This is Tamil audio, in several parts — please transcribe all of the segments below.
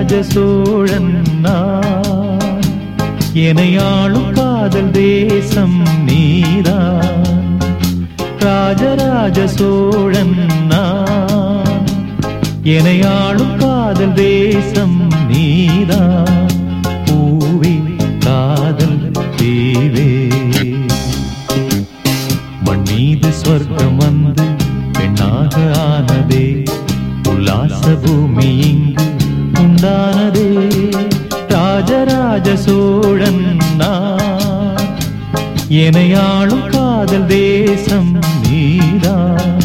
ராஜ சோழன் நான் எனையாளும் காதல் தேசம் நீதான். ராஜராஜ சோழன் நான் எனையாளும் காதல் தேசம் நீதான். பூவே காதல் தீவே. மண் மீது சொர்க்கம் வந்து பெண்ணாக ஆனதே. உல்லாச பூமியின் உண்டானதே ராஜராஜ சோழன் நான். எனையாளும் காதல் தேசம் நீதான்.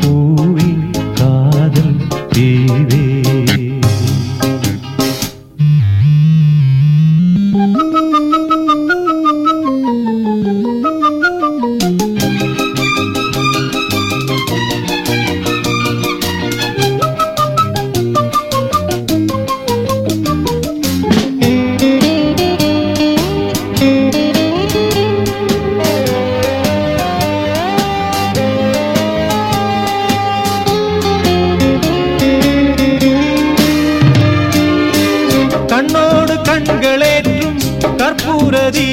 பூவி காதல் தேவே.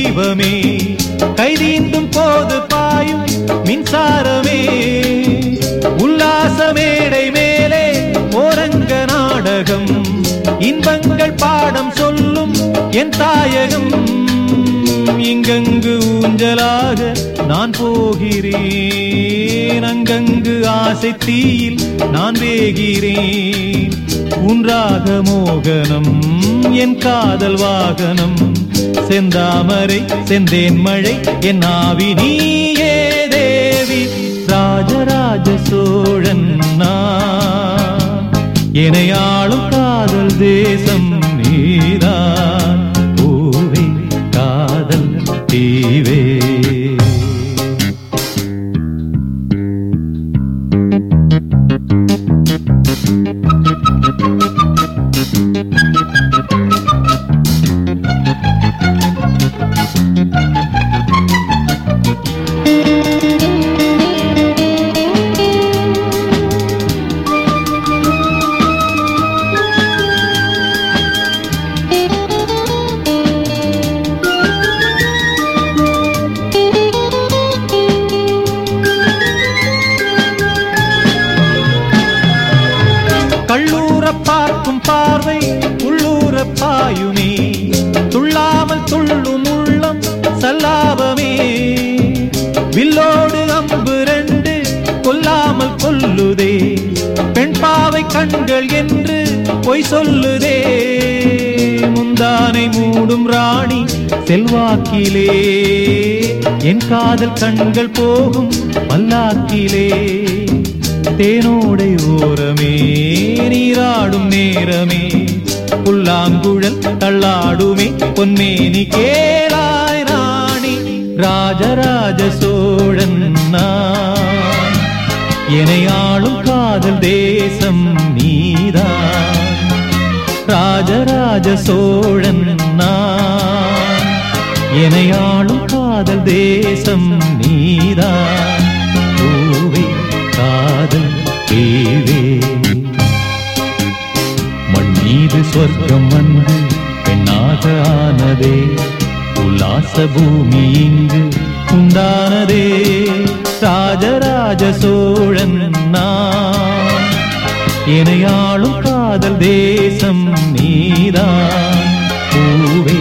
தீபமே கைதீந்தும் போது பாயும் மின்சாரமே. உல்லாச மேடை மேலே ஓரங்க நாடகம். இன்பங்கள் பாடம் சொல்லும் என் தாயகம். இங்கங்கு ஊஞ்சலாக நான் போகிறேன். அங்கங்கு ஆசை தீயில் நான் வேகிறேன். உன்றாக மோகனம் என் காதல் வாகனம். செந்தாமரை செந்தேன் மழை என் ஆவி நீயே தேவி ராஜராஜ சோழன் நான். எனையாளும் காதல் தேசம் கண்கள் என்று பொய் சொல்லுதே. முந்தானை மூடும் ராணி செல்வாக்கிலே. என் காதல் கண்கள் போகும் பல்லாக்கிலே தேனோடை ஓரமே நீராடும் நேரமே. புல்லாங்குழல் தள்ளாடுமே பொன்மேனி கேளாய் ராணி. ராஜராஜ சோழன் என ஆளும் காதல் தேசம் நீதா. ராஜராஜ சோழன் நான் எனையாளும் காதல் தேசம் நீதா. பூவே காதல் தேவே. மண் மீது சொர்க்கம் வந்து பெண்ணாக ஆனதே. உல்லாச பூமி இங்கு உண்டானதே. ராஜராஜ சோழன் நான் இணையாளும் காதல் தேசம் நீதான். பூவே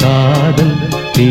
காதல் தீ